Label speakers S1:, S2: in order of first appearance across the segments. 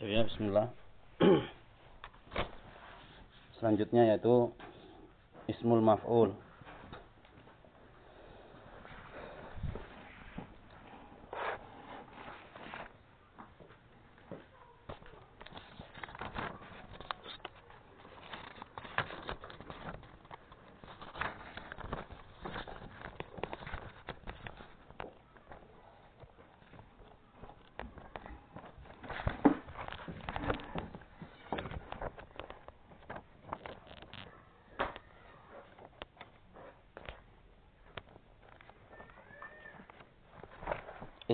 S1: Ya, bismillah. Selanjutnya yaitu ismul maf'ul.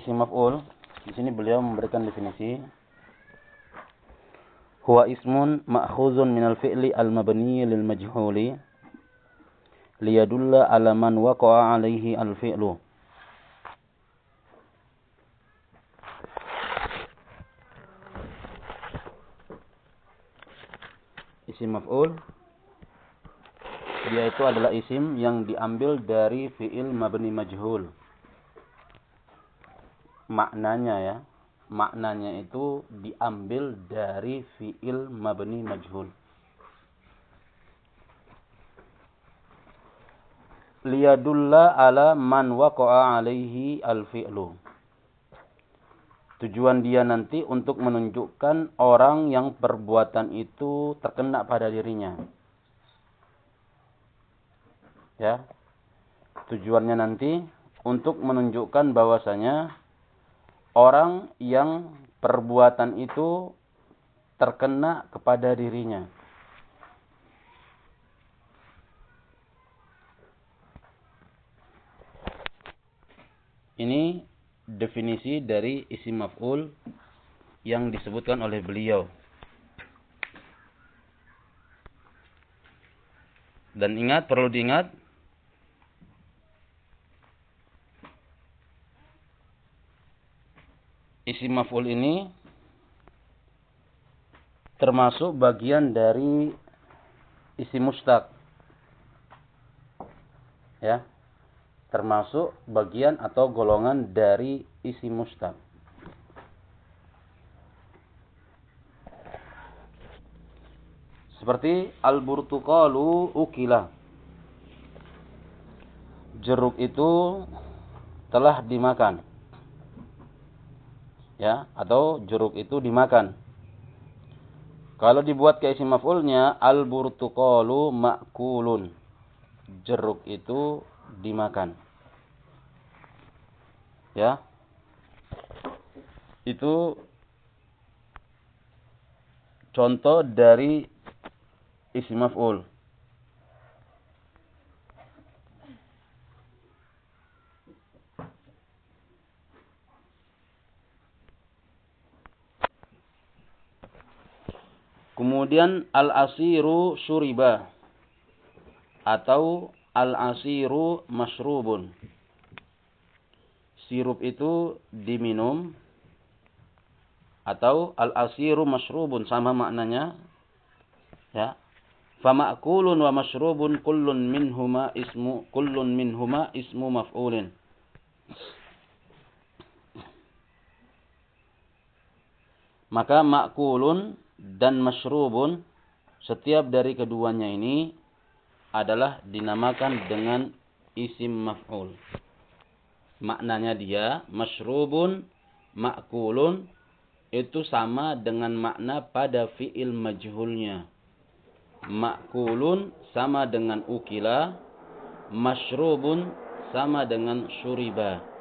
S1: Isim maf'ul. Di sini beliau memberikan definisi. Huwa ismun ma'khuzun minal fi'li al-mabni lil majhuli liyadulla ala man waqa'a alaihi al-fi'lu. Isim maf'ul dia itu adalah isim yang diambil dari fi'il mabni majhul maknanya ya. Maknanya itu diambil dari fi'il mabni majhul. Liyadulla ala man waqa'a alaihi al-fi'lu. Tujuan dia nanti untuk menunjukkan orang yang perbuatan itu terkena pada dirinya. Ya. Tujuannya nanti untuk menunjukkan bahwasanya orang yang perbuatan itu terkena kepada dirinya. Ini definisi dari isim maf'ul yang disebutkan oleh beliau. Dan ingat, perlu diingat, isim maf'ul ini termasuk bagian dari isim mustaq. Ya. Termasuk bagian atau golongan dari isim mustaq. Seperti al-burtuqalu ukila. Jeruk itu telah dimakan ya atau jeruk itu dimakan. Kalau dibuat ke isim maf'ulnya al burtuqalu ma'kulun. Jeruk itu dimakan. Ya. Itu contoh dari isim maf'ul. Kemudian al-asiru syuriba atau al-asiru masrubun. Sirup itu diminum atau al-asiru masrubun sama maknanya. Ya. Fama'kulun wa masrubun kullun minhuma ismu kullun minhuma ismu maf'ulin. Maka makulun dan masyrubun setiap dari keduanya ini adalah dinamakan dengan isim maf'ul. Maknanya dia masyrubun ma'kulun itu sama dengan makna pada fi'il majhulnya. Ma'kulun sama dengan ukila, masyrubun sama dengan syuriba.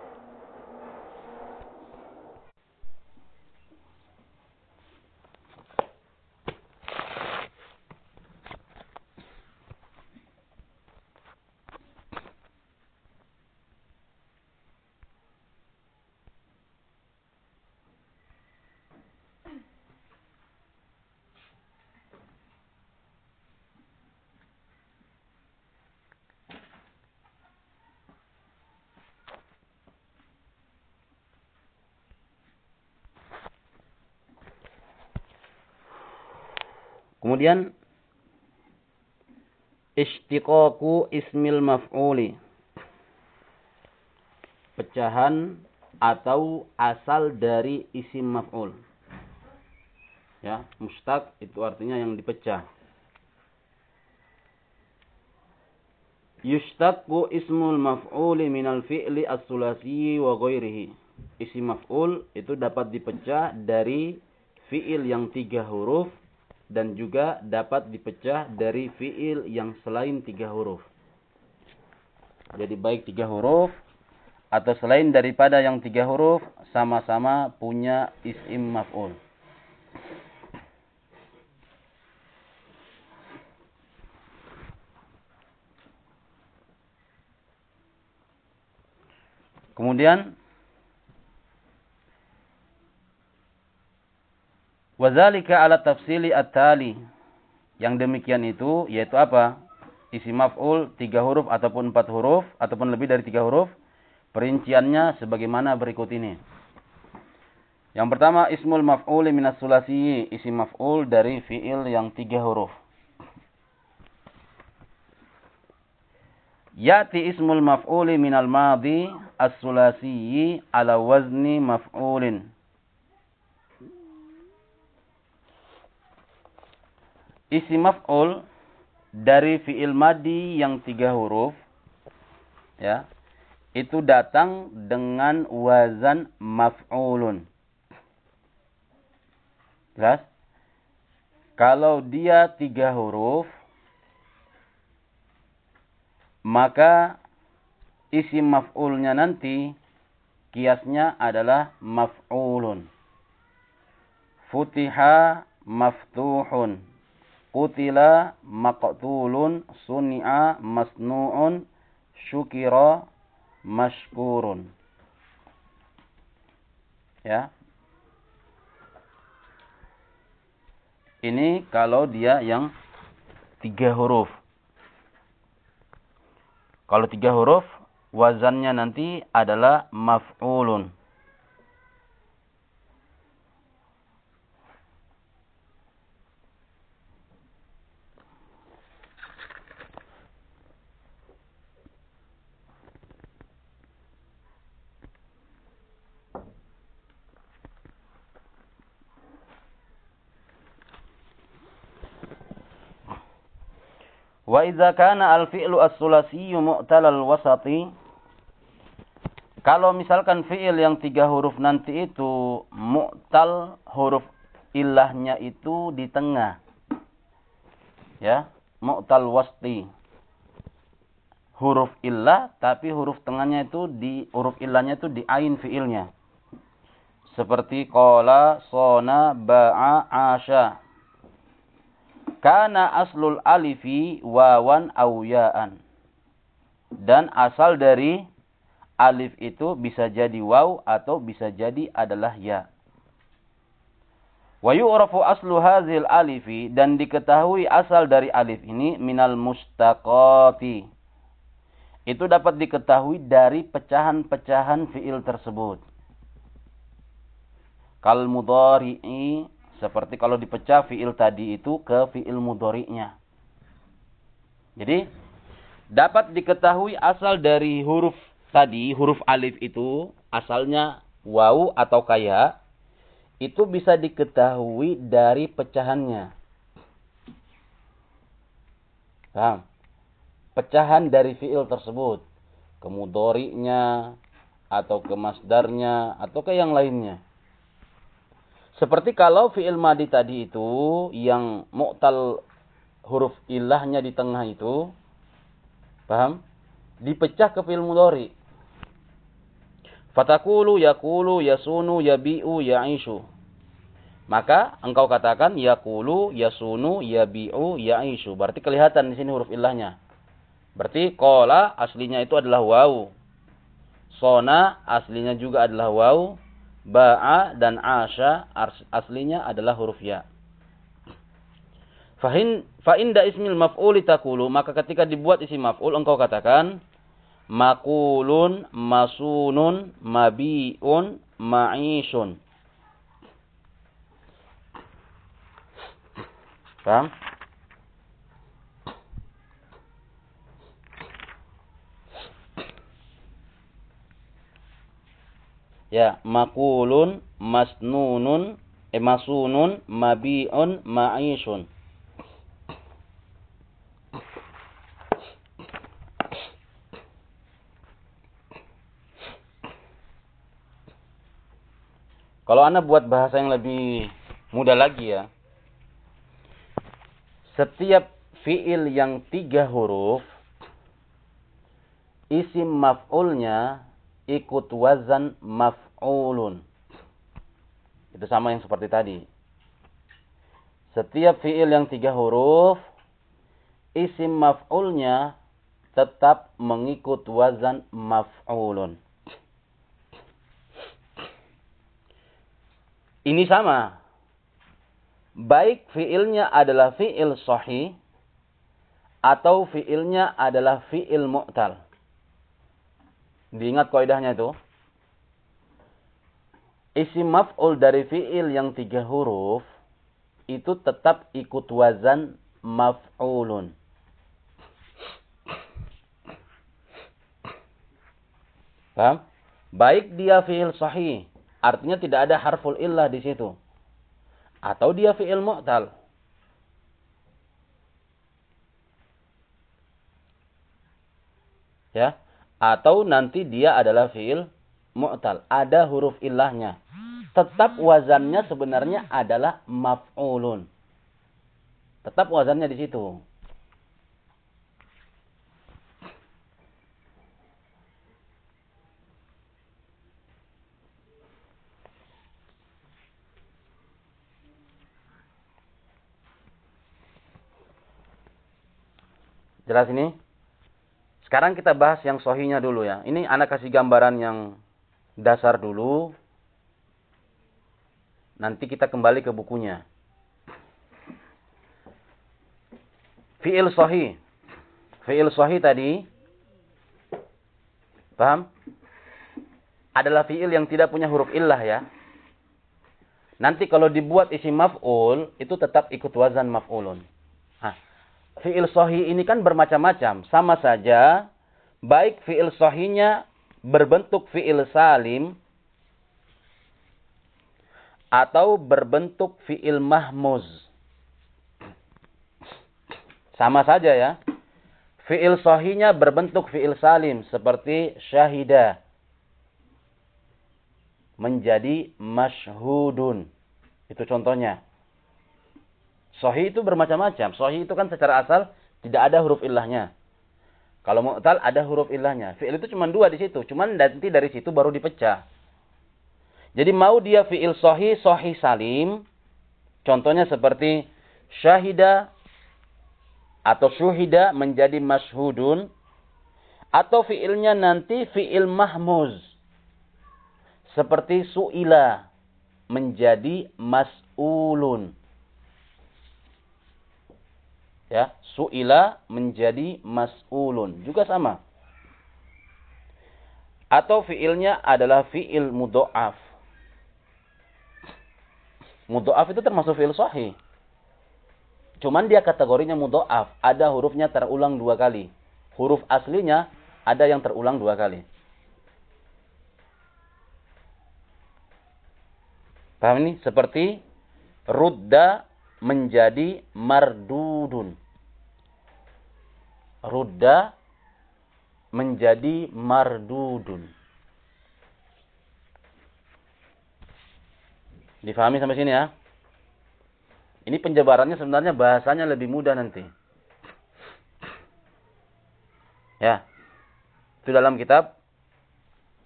S1: Kemudian istiqaqu ismil maf'uli. Pecahan atau asal dari isim maf'ul. Ya, mustaq itu artinya yang dipecah. Yushtaqu ismul maf'uli minal fi'li as-sulasi wa ghairihi. Isim maf'ul itu dapat dipecah dari fi'il yang tiga huruf dan juga dapat dipecah dari fi'il yang selain tiga huruf. Jadi baik tiga huruf atau selain daripada yang tiga huruf sama-sama punya isim maf'ul. Kemudian wazalika ala tafsili at-tali. Yang demikian itu yaitu apa? Isi maf'ul tiga huruf ataupun empat huruf ataupun lebih dari tiga huruf Perinciannya sebagaimana berikut ini. Yang pertama ismul maf'ul minas sulasi, isim maf'ul dari fiil yang tiga huruf. Yati ismul maf'ul minal madi as-sulasi ala wazni maf'ulin. Isim maf'ul dari fiil madi yang tiga huruf ya itu datang dengan wazan maf'ulun. Jelas? Kalau dia tiga huruf, maka isim maf'ulnya nanti kiasnya adalah maf'ulun. Futiha maftuhun. Qutila maqtulun. Suni'a masnu'un. Syukira mashkurun. Ya. Ini kalau dia yang tiga huruf. Kalau tiga huruf, wazannya nanti adalah maf'ulun. Wa idza kana al-fi'lu as-sulasiyyu mu'talal wasati kalau misalkan fi'il yang tiga huruf nanti itu mu'tal huruf ilahnya itu di tengah. Ya, mu'tal wasti. Huruf illah tapi huruf tengahnya itu di huruf ilahnya itu di ain fi'ilnya. Seperti qala, sona, ba'a, asya. Kana aslul alifi wawan awyaan. Dan asal dari alif itu bisa jadi waw atau bisa jadi adalah ya. Wa yu'rafu aslu hazil alifi dan diketahui asal dari alif ini minal mustaqati. Itu dapat diketahui dari pecahan-pecahan fiil tersebut. Kal mudhari'i seperti kalau dipecah fiil tadi itu ke fiil mudori'nya. Jadi, dapat diketahui asal dari huruf tadi, huruf alif itu, asalnya waw atau kaya, itu bisa diketahui dari pecahannya. Paham? Pecahan dari fiil tersebut. Kemudori'nya, atau ke masdarnya, atau ke yang lainnya. Seperti kalau fi'il madi tadi itu yang mu'tal huruf ilahnya di tengah itu paham? Dipecah ke fi'il mudhari. Fatakulu yakulu yasunu yabi'u ya'ishu. Maka engkau katakan yakulu yasunu yabi'u ya'ishu. Berarti kelihatan di sini huruf ilahnya. Berarti kola aslinya itu adalah waw. Sona aslinya juga adalah waw ba'a dan asya aslinya adalah huruf ya. Fahin fa inda ismil maf'uli takulu maka ketika dibuat isi maf'ul engkau katakan makulun masunun mabiun ma'ishun. Paham? Ya, makulun, masnunun, Eh, masunun, mabi'un, ma'ishun. Kalau Anda buat bahasa yang lebih mudah lagi ya. Setiap fiil yang tiga huruf, isim maf'ulnya ikut wazan maf'ulun. Itu sama yang seperti tadi. Setiap fiil yang tiga huruf, isim maf'ulnya tetap mengikut wazan maf'ulun. Ini sama. Baik fiilnya adalah fiil sahih atau fiilnya adalah fiil mu'tal. Diingat kaidahnya itu. Isim maf'ul dari fiil yang tiga huruf itu tetap ikut wazan maf'ulun. Paham? Baik dia fiil sahih Artinya tidak ada harful illah di situ. Atau dia fi'il mu'tal. Ya. Atau nanti dia adalah fi'il mu'tal. Ada huruf illahnya. Tetap wazannya sebenarnya adalah maf'ulun. Tetap wazannya di situ. Jelas ini? Sekarang kita bahas yang sohinya dulu ya. Ini anak kasih gambaran yang dasar dulu. Nanti kita kembali ke bukunya. Fi'il sohi. Fi'il sohi tadi. Paham? Adalah fi'il yang tidak punya huruf illah ya. Nanti kalau dibuat isi maf'ul, itu tetap ikut wazan maf'ulun fi'il sohi ini kan bermacam-macam. Sama saja, baik fi'il sohinya berbentuk fi'il salim, atau berbentuk fi'il mahmuz. Sama saja ya. Fi'il sohinya berbentuk fi'il salim, seperti syahida. Menjadi mashhudun. Itu contohnya. Sohi itu bermacam-macam. Sohi itu kan secara asal tidak ada huruf ilahnya. Kalau mu'tal ada huruf ilahnya. Fi'il itu cuma dua di situ. Cuman nanti dari situ baru dipecah. Jadi mau dia fi'il sohi, sohi salim. Contohnya seperti syahida atau syuhida menjadi mashhudun. Atau fi'ilnya nanti fi'il mahmuz. Seperti su'ila menjadi mas'ulun ya suila menjadi mas'ulun. Juga sama. Atau fiilnya adalah fiil mudhoaf mudhoaf itu termasuk fiil sahih. Cuman dia kategorinya mudhoaf ada hurufnya terulang dua kali. Huruf aslinya ada yang terulang dua kali. Paham ini? Seperti rudda menjadi mardudun. Rudda menjadi mardudun. Difahami sampai sini ya? Ini penjabarannya sebenarnya bahasanya lebih mudah nanti. Ya. Itu dalam kitab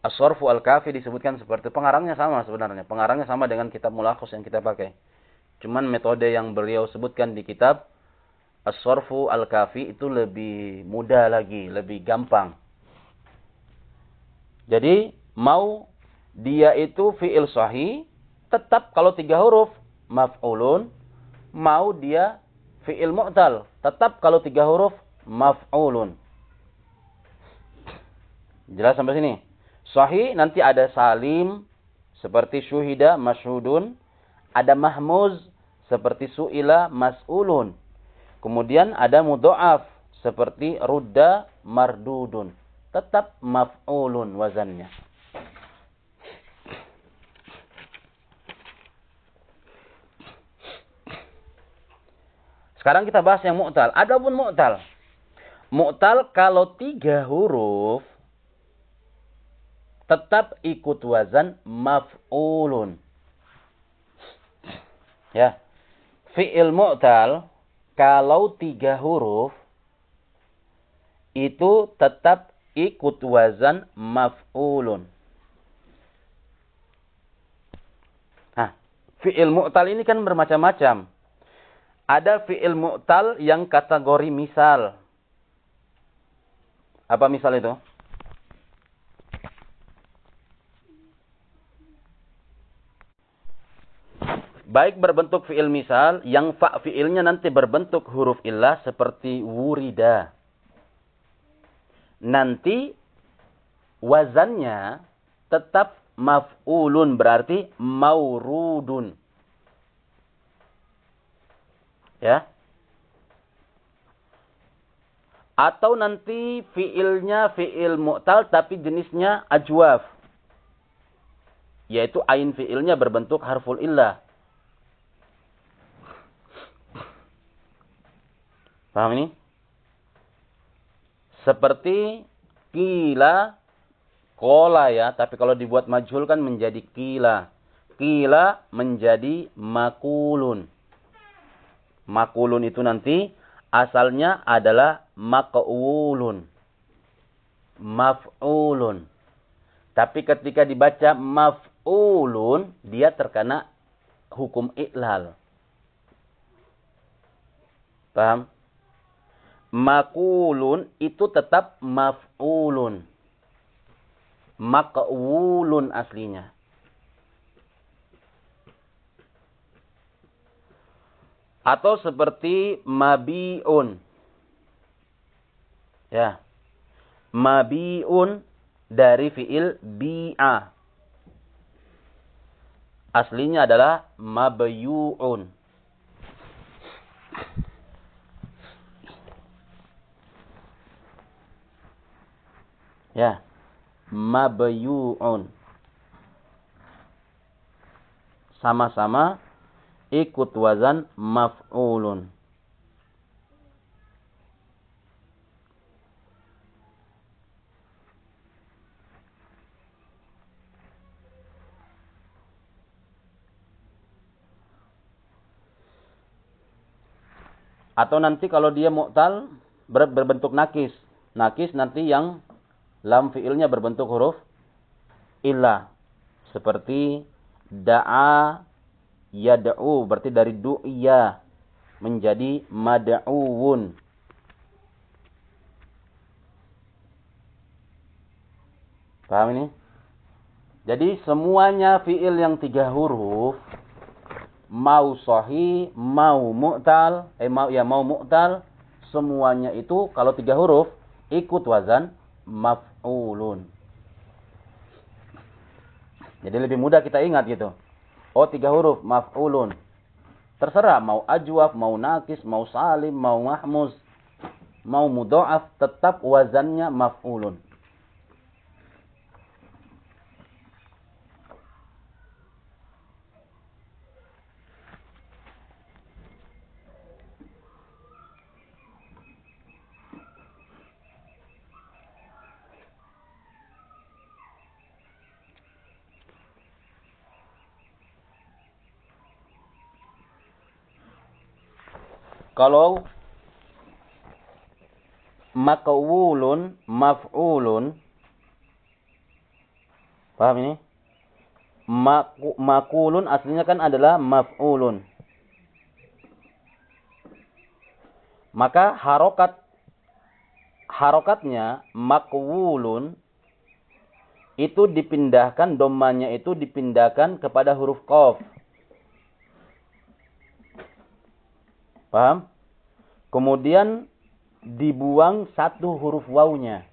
S1: As-Sorfu Al-Kafi disebutkan seperti pengarangnya sama sebenarnya. Pengarangnya sama dengan kitab Mulakhus yang kita pakai. Cuman metode yang beliau sebutkan di kitab As-Sorfu Al-Kafi itu lebih mudah lagi, lebih gampang. Jadi, mau dia itu fi'il sahih, tetap kalau tiga huruf, maf'ulun. Mau dia fi'il mu'tal, tetap kalau tiga huruf, maf'ulun. Jelas sampai sini? Sahih nanti ada salim, seperti syuhida, masyhudun ada mahmuz seperti su'ila mas'ulun. Kemudian ada mudha'af seperti rudda mardudun. Tetap maf'ulun wazannya. Sekarang kita bahas yang mu'tal. Adapun mu'tal. Mu'tal kalau tiga huruf tetap ikut wazan maf'ulun. Ya. Fi'il mu'tal kalau tiga huruf itu tetap ikut wazan maf'ulun. Nah, fi'il mu'tal ini kan bermacam-macam. Ada fi'il mu'tal yang kategori misal. Apa misal itu? Baik berbentuk fi'il misal, yang fa fi'ilnya nanti berbentuk huruf illah seperti wurida. Nanti wazannya tetap maf'ulun berarti maurudun. Ya. Atau nanti fi'ilnya fi'il mu'tal tapi jenisnya ajwaf. Yaitu ain fi'ilnya berbentuk harful illah. Paham ini? Seperti kila kola ya, tapi kalau dibuat majhul kan menjadi kila. Kila menjadi makulun. Makulun itu nanti asalnya adalah mak'ulun. Maf'ulun. Tapi ketika dibaca maf'ulun, dia terkena hukum iklal. Paham? Makulun itu tetap maf'ulun. Mak'ulun aslinya. Atau seperti mabi'un. Ya. Mabi'un dari fi'il bi'a. Aslinya adalah mabyu'un. Ya. Mabyu'un. Sama-sama ikut wazan maf'ulun. Atau nanti kalau dia mu'tal berbentuk nakis. Nakis nanti yang lam fiilnya berbentuk huruf illah seperti da'a yad'u berarti dari du'ya menjadi mad'uun. Paham ini? Jadi semuanya fiil yang tiga huruf mau sahih mau mu'tal eh mau ya mau mu'tal semuanya itu kalau tiga huruf ikut wazan maf'ulun. Jadi lebih mudah kita ingat gitu. Oh tiga huruf maf'ulun. Terserah mau ajwaf, mau nakis, mau salim, mau mahmuz, mau mudo'af, tetap wazannya maf'ulun. Kalau makawulun maf'ulun paham ini? Maku, makulun aslinya kan adalah maf'ulun. Maka harokat harokatnya makwulun itu dipindahkan domanya itu dipindahkan kepada huruf qaf Paham? Kemudian dibuang satu huruf wawunya.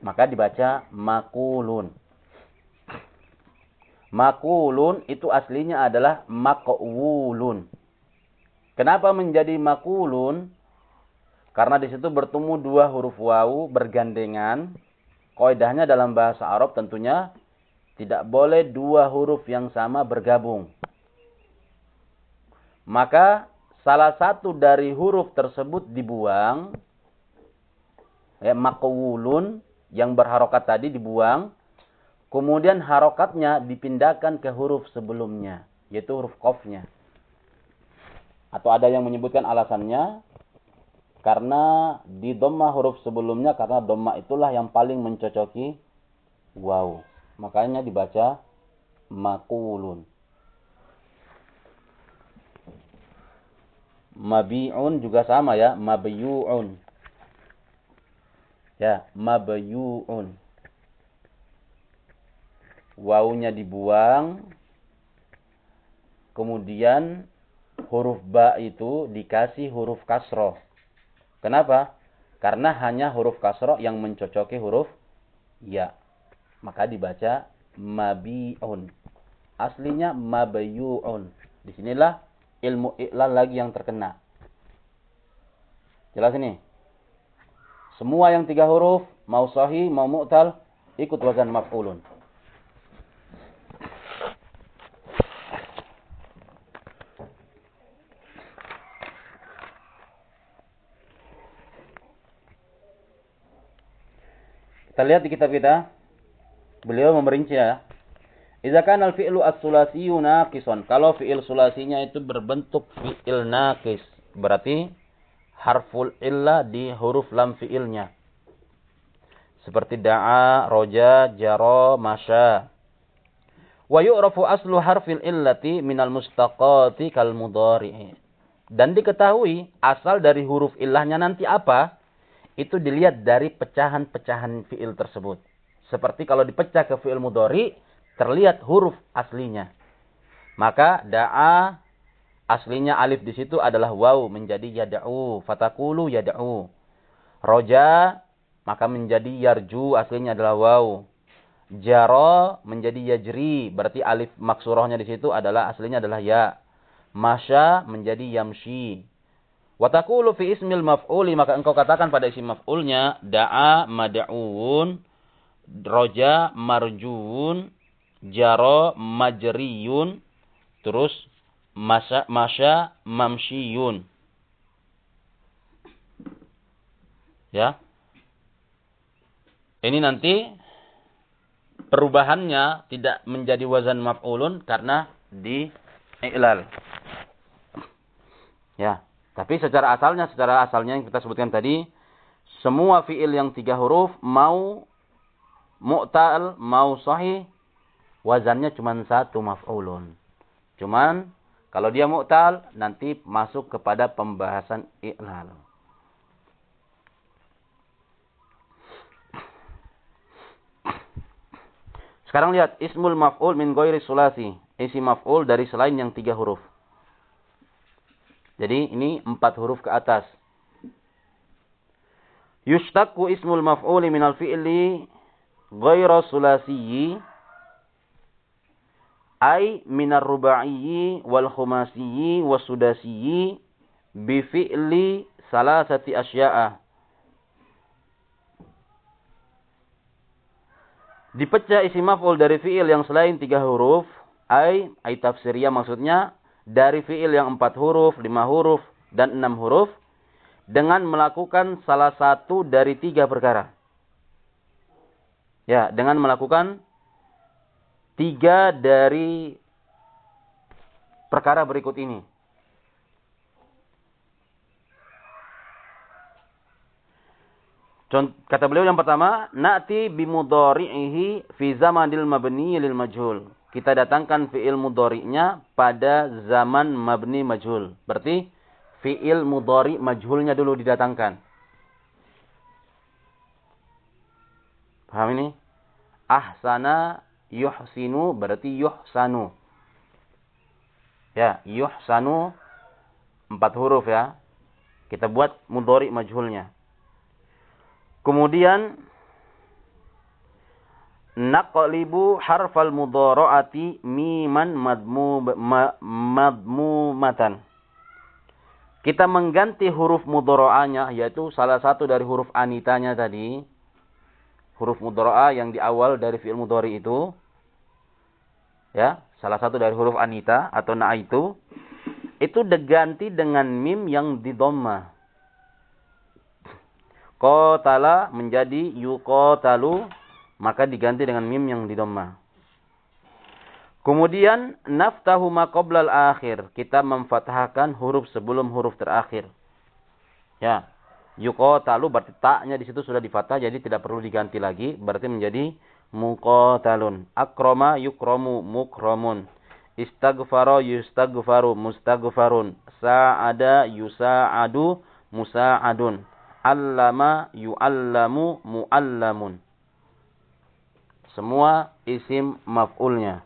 S1: Maka dibaca makulun. Makulun itu aslinya adalah makwulun. Kenapa menjadi makulun? Karena di situ bertemu dua huruf wawu bergandengan. Koidahnya dalam bahasa Arab tentunya tidak boleh dua huruf yang sama bergabung. Maka salah satu dari huruf tersebut dibuang. Ya, makawulun yang berharokat tadi dibuang. Kemudian harokatnya dipindahkan ke huruf sebelumnya. Yaitu huruf kofnya. Atau ada yang menyebutkan alasannya. Karena di doma huruf sebelumnya. Karena doma itulah yang paling mencocoki wow. Makanya dibaca makulun. Mabi'un juga sama ya, mabyu'un. Ya, mabyu'un. Wawunya dibuang. Kemudian huruf ba itu dikasih huruf kasroh. Kenapa? Karena hanya huruf kasroh yang mencocoki huruf ya. Maka dibaca mabi'un. Aslinya mabayu'un. Di sinilah ilmu iklal lagi yang terkena. Jelas ini? Semua yang tiga huruf, mau sahih, mau mu'tal, ikut wazan maf'ulun. Kita lihat di kitab kita. Beliau memerinci ya. Idza kana al-fi'lu as-sulasiyyu naqisan. Kalau fi'il sulasinya itu berbentuk fi'il naqis, berarti harful illa di huruf lam fi'ilnya. Seperti da'a, roja, jaro, masya. Wa yu'rafu aslu harfil illati minal mustaqati kal mudhari'i. Dan diketahui asal dari huruf illahnya nanti apa? Itu dilihat dari pecahan-pecahan fi'il tersebut. Seperti kalau dipecah ke fi'il mudhari, terlihat huruf aslinya. Maka da'a aslinya alif di situ adalah waw menjadi yada'u, fatakulu yada'u. Roja maka menjadi yarju aslinya adalah waw. Jaro menjadi yajri, berarti alif maksurahnya di situ adalah aslinya adalah ya. Masya menjadi yamshi. Watakulu fi ismil maf'uli maka engkau katakan pada isim maf'ulnya da'a mad'un roja marjuun jaro majriyun. Terus masya masya mamshiyun. Ya. Ini nanti perubahannya tidak menjadi wazan maf'ulun karena di i'lal. Ya. Tapi secara asalnya secara asalnya yang kita sebutkan tadi semua fiil yang tiga huruf mau mu'tal mau sahih wazannya cuma satu maf'ulun. Cuman kalau dia mu'tal nanti masuk kepada pembahasan i'lal. Sekarang lihat ismul maf'ul min ghairi sulasi. Isi maf'ul dari selain yang tiga huruf. Jadi ini empat huruf ke atas. Yushtaku ismul maf'uli minal fi'li ghaira sulasiyyi ay minar ruba'iyyi wal khumasiyyi wasudasiyyi bi fi'li salasati asya'a Dipecah isi maf'ul dari fi'il yang selain tiga huruf, ay, ay tafsiriyah maksudnya, dari fi'il yang empat huruf, lima huruf, dan enam huruf, dengan melakukan salah satu dari tiga perkara. Ya, dengan melakukan tiga dari perkara berikut ini. Kata beliau yang pertama, na'ti bimudhari'ihi fi zamanil mabni lil majhul. Kita datangkan fi'il mudhari'nya pada zaman mabni majhul. Berarti fi'il mudhari' majhulnya dulu didatangkan. Paham ini? Ahsana yuhsinu berarti yuhsanu. Ya, yuhsanu empat huruf ya. Kita buat mudhari majhulnya. Kemudian naqlibu harfal mudhara'ati miman madmu madmumatan. Kita mengganti huruf mudhara'anya yaitu salah satu dari huruf anitanya tadi. Huruf mudhara'a yang di awal dari fi'il mudhari itu ya, salah satu dari huruf anita atau na itu itu diganti dengan mim yang di dhamma. Qatala menjadi yuqatalu maka diganti dengan mim yang di dhamma. Kemudian naftahu ma qoblal akhir. Kita memfathahkan huruf sebelum huruf terakhir. Ya. Yuqatalu berarti taknya di situ sudah difathah jadi tidak perlu diganti lagi, berarti menjadi muqatalun. Akrama yukromu mukramun. Istaghfaro yustaghfaru mustaghfarun. Sa'ada yusa'adu musa'adun. Allama yu'allamu mu'allamun. Semua isim maf'ulnya.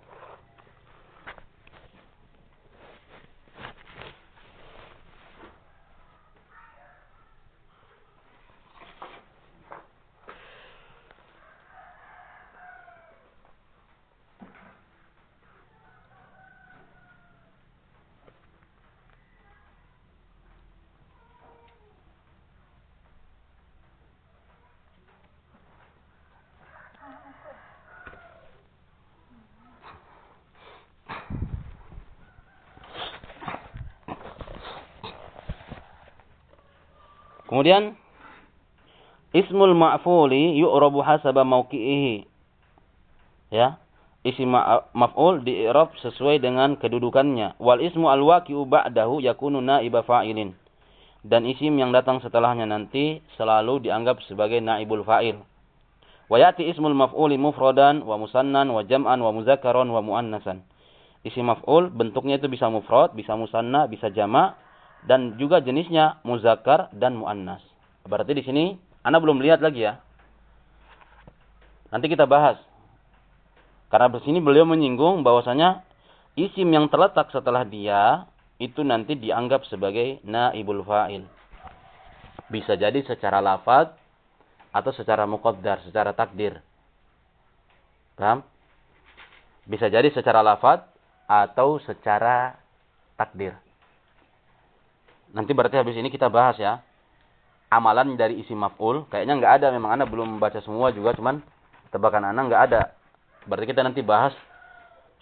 S1: Kemudian ismul ma'fuli yu'rabu hasaba mauqi'ihi. Ya. Isim maf'ul i'rab sesuai dengan kedudukannya. Wal ismu al-waqi'u ba'dahu yakunu na'iba fa'ilin. Dan isim yang datang setelahnya nanti selalu dianggap sebagai naibul fa'il. Wa yati ismul maf'uli mufradan wa musannan wa jam'an wa muzakkaran wa muannasan. Isim maf'ul bentuknya itu bisa mufrad, bisa musanna, bisa jama' dan juga jenisnya muzakkar dan muannas. Berarti di sini Anda belum lihat lagi ya. Nanti kita bahas. Karena di sini beliau menyinggung bahwasanya isim yang terletak setelah dia itu nanti dianggap sebagai naibul fa'il. Bisa jadi secara lafaz atau secara muqaddar, secara takdir. Paham? Bisa jadi secara lafaz atau secara takdir. Nanti berarti habis ini kita bahas ya. Amalan dari isi maf'ul. Kayaknya nggak ada. Memang Anda belum membaca semua juga. Cuman tebakan Anda nggak ada. Berarti kita nanti bahas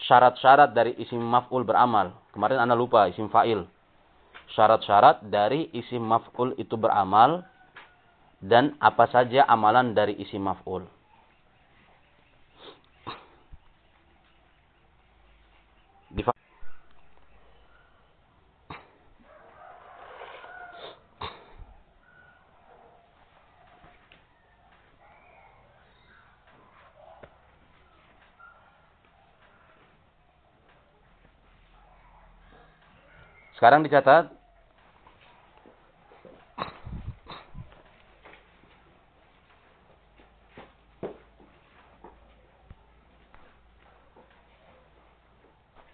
S1: syarat-syarat dari isim maf'ul beramal. Kemarin Anda lupa isim fa'il. Syarat-syarat dari isim maf'ul itu beramal. Dan apa saja amalan dari isim maf'ul. Sekarang dicatat.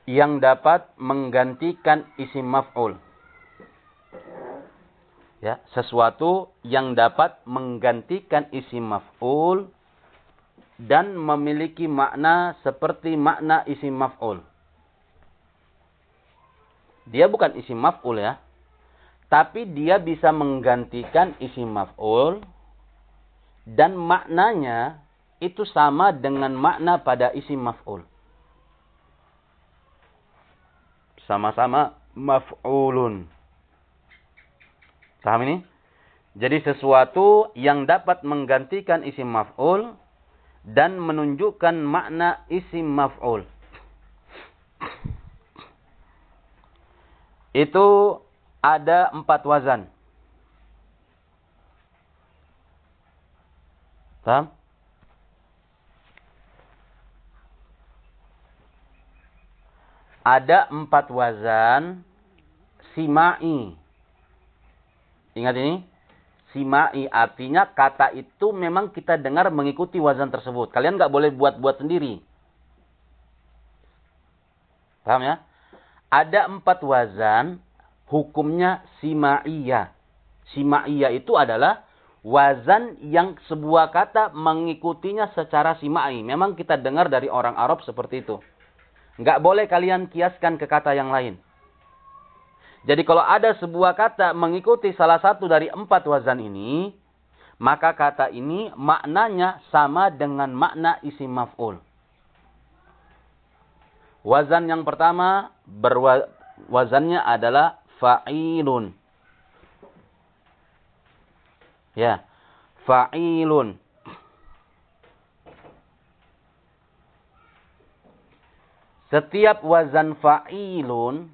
S1: Yang dapat menggantikan isim maf'ul. Ya, sesuatu yang dapat menggantikan isim maf'ul dan memiliki makna seperti makna isim maf'ul. Dia bukan isim maf'ul ya. Tapi dia bisa menggantikan isim maf'ul. Dan maknanya itu sama dengan makna pada isim maf'ul. Sama-sama maf'ulun. Paham ini? Jadi sesuatu yang dapat menggantikan isim maf'ul dan menunjukkan makna isim maf'ul itu ada empat wazan. Paham? Ada empat wazan simai. Ingat ini? Simai artinya kata itu memang kita dengar mengikuti wazan tersebut. Kalian nggak boleh buat-buat sendiri. Paham ya? Ada empat wazan, hukumnya sima'iyah. Sima'iyah itu adalah wazan yang sebuah kata mengikutinya secara sima'i. Memang kita dengar dari orang Arab seperti itu. Enggak boleh kalian kiaskan ke kata yang lain. Jadi kalau ada sebuah kata mengikuti salah satu dari empat wazan ini, maka kata ini maknanya sama dengan makna isim maf'ul. Wazan yang pertama berwa, wazannya adalah fa'ilun. Ya, fa'ilun. Setiap wazan fa'ilun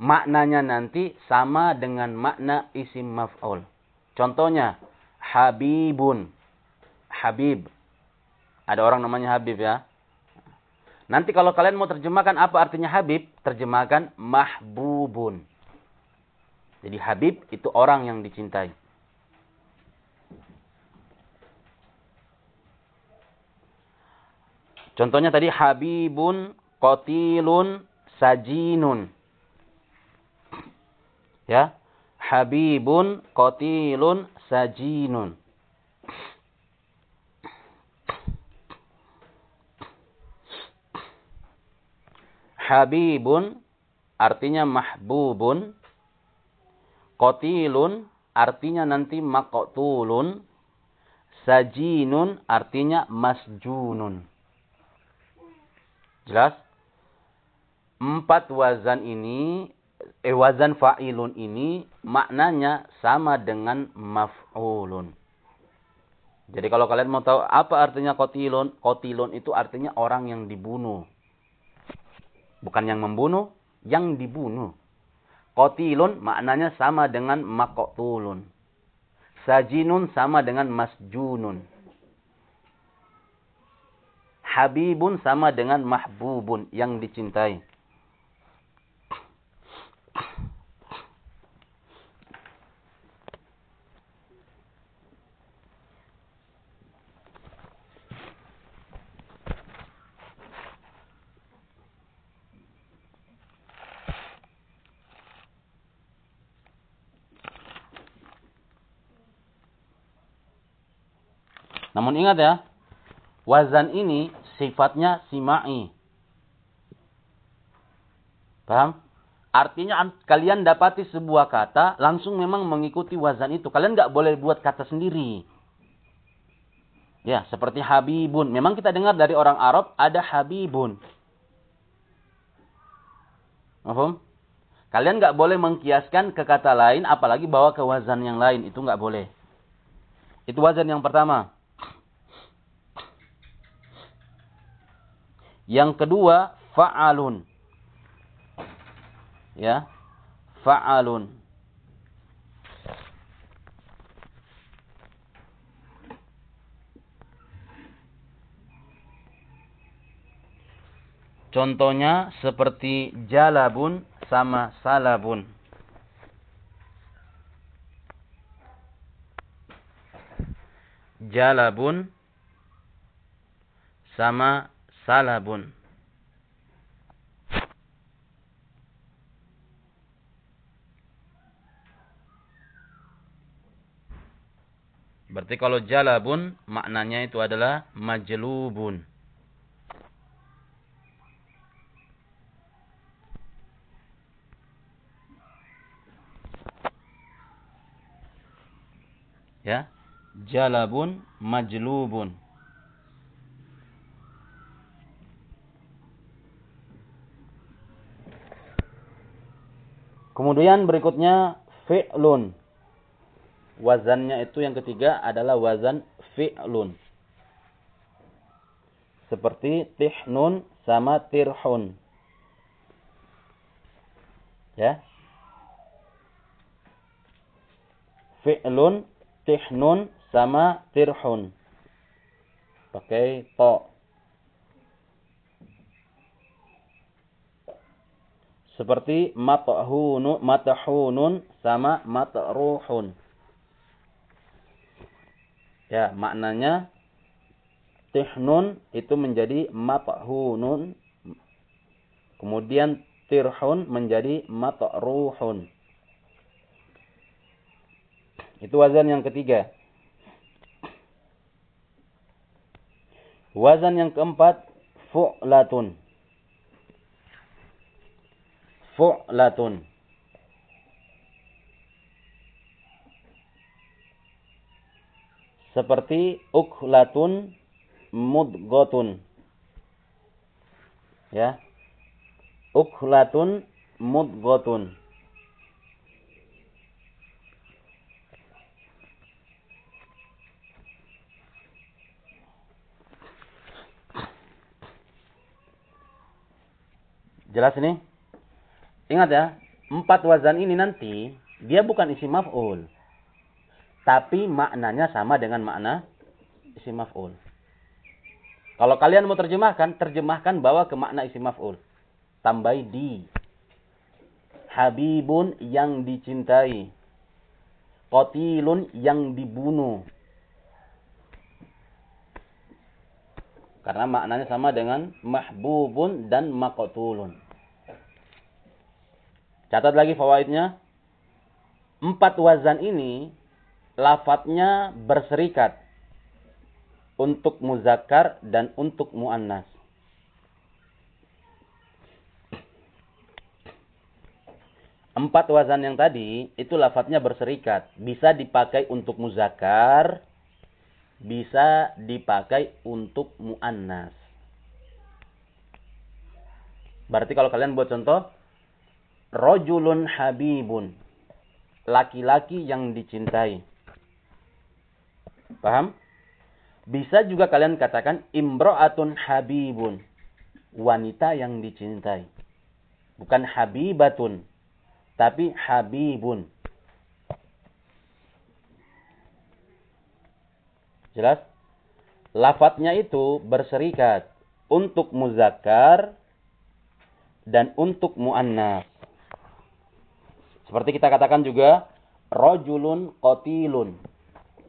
S1: maknanya nanti sama dengan makna isim maf'ul. Contohnya habibun. Habib. Ada orang namanya Habib ya. Nanti kalau kalian mau terjemahkan apa artinya Habib, terjemahkan mahbubun. Jadi Habib itu orang yang dicintai. Contohnya tadi Habibun, Kotilun, Sajinun. Ya. Habibun, Kotilun, Sajinun. Habibun artinya mahbubun. Kotilun artinya nanti makotulun. Sajinun artinya masjunun. Jelas? Empat wazan ini, eh, wazan fa'ilun ini maknanya sama dengan maf'ulun. Jadi kalau kalian mau tahu apa artinya kotilun, kotilun itu artinya orang yang dibunuh. Bukan yang membunuh, yang dibunuh. Kotilun maknanya sama dengan makotulun. Sajinun sama dengan masjunun. Habibun sama dengan mahbubun, yang dicintai. Namun ingat ya, wazan ini sifatnya simai. Paham? Artinya kalian dapati sebuah kata, langsung memang mengikuti wazan itu. Kalian nggak boleh buat kata sendiri. Ya, seperti habibun. Memang kita dengar dari orang Arab ada habibun. Paham? Kalian nggak boleh mengkiaskan ke kata lain, apalagi bawa ke wazan yang lain. Itu nggak boleh. Itu wazan yang pertama. Yang kedua, fa'alun. Ya. Fa'alun. Contohnya seperti jalabun sama salabun. Jalabun sama salabun. Berarti kalau jalabun maknanya itu adalah majlubun. Ya. Jalabun majlubun. Kemudian berikutnya fi'lun. Wazannya itu yang ketiga adalah wazan fi'lun. Seperti tihnun sama tirhun. Ya. Fi'lun, tihnun sama tirhun. Pakai to. Seperti matahunu, matahunun sama matruhun. Ya, maknanya tihnun itu menjadi matahunun. Kemudian tirhun menjadi matruhun. Itu wazan yang ketiga. Wazan yang keempat fu'latun fu'latun. Seperti uklatun mudgotun. Ya. Ukhlatun mudghatun. Jelas ini? Ingat ya, empat wazan ini nanti dia bukan isi maf'ul. Tapi maknanya sama dengan makna isi maf'ul. Kalau kalian mau terjemahkan, terjemahkan bawa ke makna isi maf'ul. Tambahi di. Habibun yang dicintai. Kotilun yang dibunuh. Karena maknanya sama dengan mahbubun dan makotulun. Catat lagi fawaidnya. Empat wazan ini lafadznya berserikat untuk muzakkar dan untuk muannas. Empat wazan yang tadi itu lafadznya berserikat, bisa dipakai untuk muzakkar, bisa dipakai untuk muannas. Berarti kalau kalian buat contoh, rojulun habibun. Laki-laki yang dicintai. Paham? Bisa juga kalian katakan imro'atun habibun. Wanita yang dicintai. Bukan habibatun. Tapi habibun. Jelas? Lafadznya itu berserikat. Untuk muzakkar dan untuk muannas. Seperti kita katakan juga rojulun kotilun.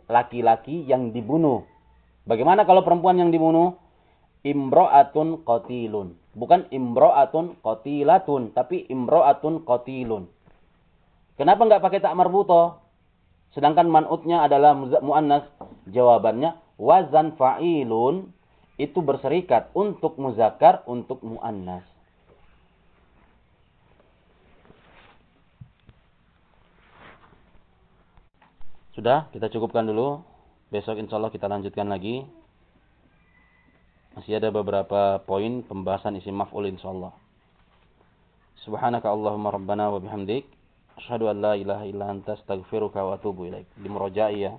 S1: Laki-laki yang dibunuh. Bagaimana kalau perempuan yang dibunuh? Imro'atun kotilun. Bukan imro'atun kotilatun. Tapi imro'atun kotilun. Kenapa nggak pakai tak marbuto? Sedangkan man'utnya adalah mu'annas. Jawabannya wazan fa'ilun itu berserikat untuk muzakkar, untuk mu'annas. Sudah, kita cukupkan dulu. Besok insya Allah kita lanjutkan lagi. Masih ada beberapa poin pembahasan isi maf'ul insya Allah. Subhanaka Allahumma rabbana wa bihamdik. Asyhadu an la ilaha illa anta astaghfiruka wa atubu ilaik. Di ya.